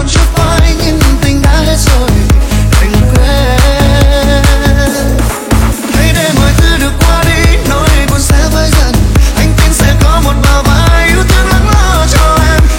don't you